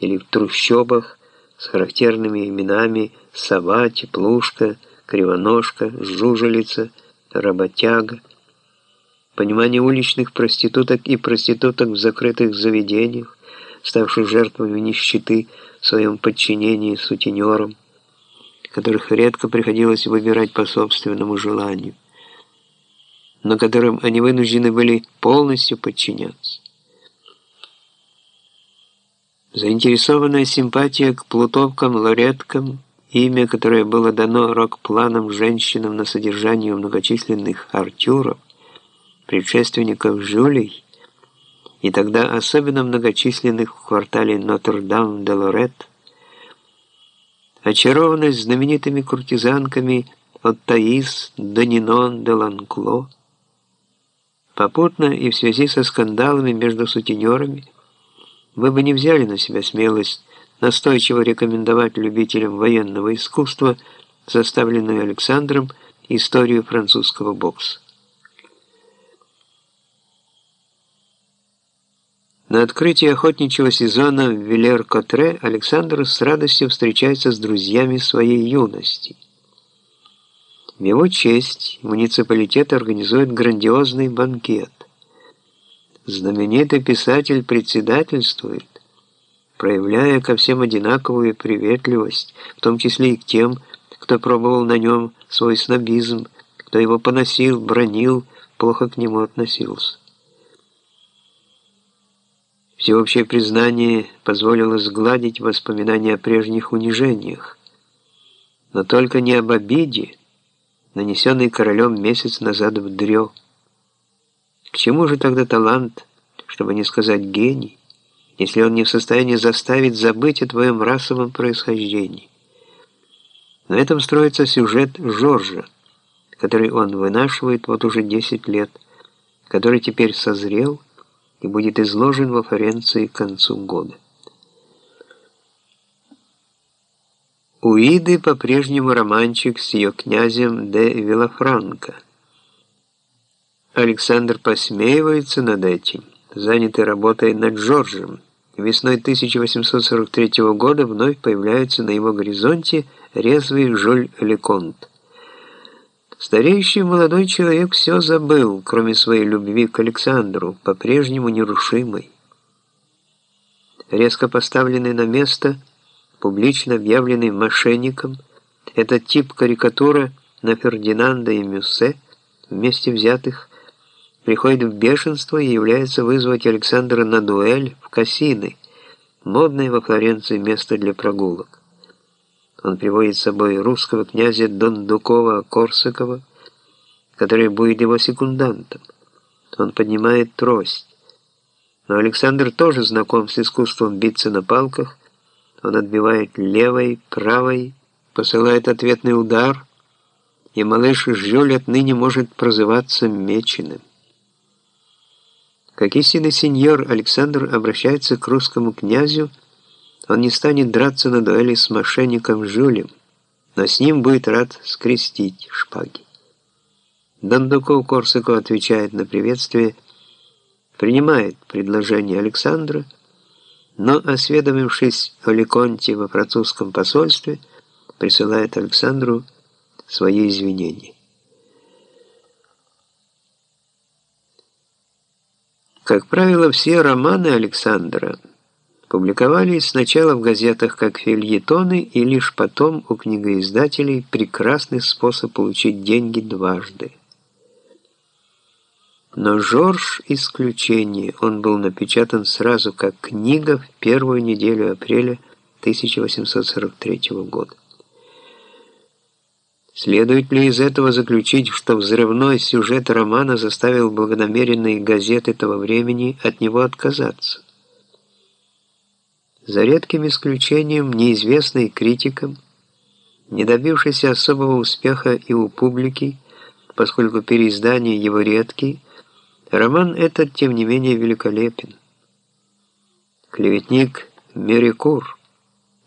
или в трущобах с характерными именами «сова», «теплушка», «кривоножка», «жужелица», «работяга», понимание уличных проституток и проституток в закрытых заведениях, ставших жертвами нищеты в своем подчинении сутенерам, которых редко приходилось выбирать по собственному желанию, но которым они вынуждены были полностью подчиняться. Заинтересованная симпатия к плутовкам-лареткам, имя, которое было дано рок-планам женщинам на содержание многочисленных артюров, предшественников Жюлей, и тогда особенно многочисленных в квартале Нотр-Дам-де-Лорет, очарованность знаменитыми куртизанками от Таис до Нинон де Ланкло, попутно и в связи со скандалами между сутенерами, вы бы не взяли на себя смелость настойчиво рекомендовать любителям военного искусства, составленную Александром, историю французского бокса. На открытии охотничьего сезона в Вилер-Котре Александр с радостью встречается с друзьями своей юности. В его честь муниципалитет организует грандиозный банкет. Знаменитый писатель председательствует, проявляя ко всем одинаковую приветливость, в том числе и к тем, кто пробовал на нем свой снобизм, кто его поносил, бронил, плохо к нему относился. Всеобщее признание позволило сгладить воспоминания о прежних унижениях, но только не об обиде, нанесенной королем месяц назад в Дрё. К чему же тогда талант, чтобы не сказать гений, если он не в состоянии заставить забыть о твоем расовом происхождении? На этом строится сюжет Жоржа, который он вынашивает вот уже 10 лет, который теперь созрел и будет изложен во Флоренции к концу года. У Иды по-прежнему романчик с ее князем де Вилафранко – Александр посмеивается над этим, занятый работой над Джорджем. Весной 1843 года вновь появляется на его горизонте резвый Жоль Леконт. Стареющий молодой человек все забыл, кроме своей любви к Александру, по-прежнему нерушимой. Резко поставленный на место, публично объявленный мошенником, этот тип карикатура на Фердинанда и Мюссе, вместе взятых, приходит в бешенство и является вызвать Александра на дуэль в Кассины, модное во Флоренции место для прогулок. Он приводит с собой русского князя Дондукова-Корсакова, который будет его секундантом. Он поднимает трость. Но Александр тоже знаком с искусством биться на палках. Он отбивает левой, правой, посылает ответный удар, и малыш Жюль отныне может прозываться Меченым. Как истинный сеньор, Александр обращается к русскому князю, он не станет драться на дуэли с мошенником Жюлем, но с ним будет рад скрестить шпаги. Дондуков-Корсаков отвечает на приветствие, принимает предложение Александра, но, осведомившись о Леконте во французском посольстве, присылает Александру свои извинения. Как правило, все романы Александра публиковались сначала в газетах как фильетоны, и лишь потом у книгоиздателей прекрасный способ получить деньги дважды. Но «Жорж» — исключение. Он был напечатан сразу как книга в первую неделю апреля 1843 года. Следует ли из этого заключить, что взрывной сюжет романа заставил благонамеренные газеты того времени от него отказаться? За редким исключением, неизвестный критикам, не добившийся особого успеха и у публики, поскольку переиздания его редкие, роман этот, тем не менее, великолепен. Клеветник Мерикур –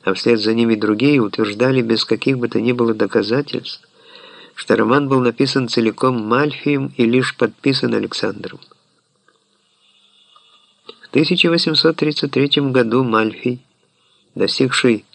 а вслед за ними другие утверждали без каких бы то ни было доказательств, что роман был написан целиком Мальфием и лишь подписан Александром. В 1833 году Мальфий, достигший